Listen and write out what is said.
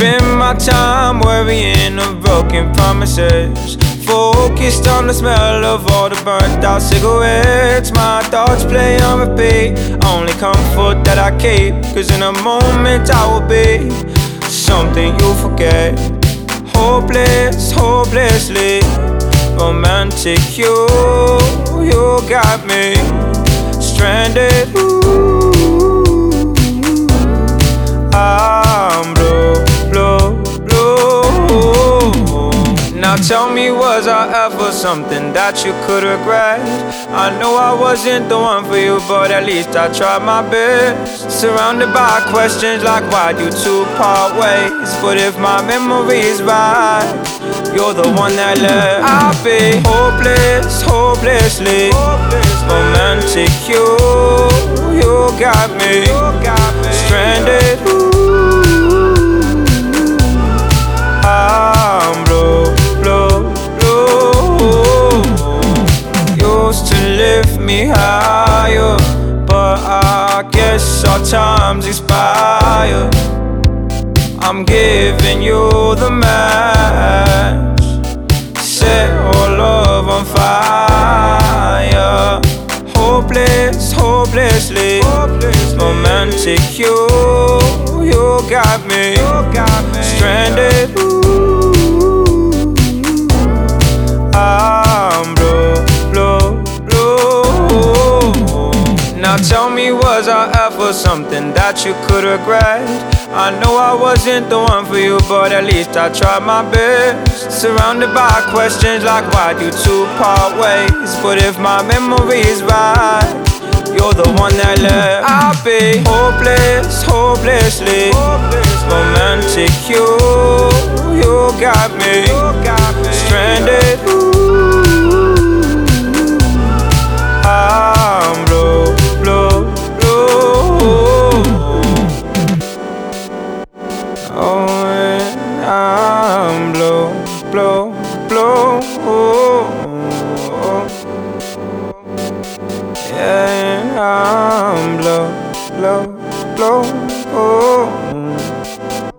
spend my time worrying of broken promises. Focused on the smell of all the burnt out cigarettes. My thoughts play on repeat. Only comfort that I keep. Cause in a moment I will be something you forget. Hopeless, hopelessly romantic. You, you got me stranded. Ooh, tell me, was I ever something that you could regret? I know I wasn't the one for you, but at least I tried my best. Surrounded by questions like why'd you two part ways? But if my memory's right, you're the one that left. I'll be hopeless, hopelessly romantic. You, you got me me higher, but I guess our times expire. I'm giving you the match. Set all love on fire. Hopeless, hopelessly romantic. You, you got me stranded. Now tell me, was I ever something that you could regret? I know I wasn't the one for you, but at least I tried my best. Surrounded by questions like why'd you two part ways? But if my memory's right, you're the one that left. I'll be hopeless, hopelessly romantic. You low. Oh.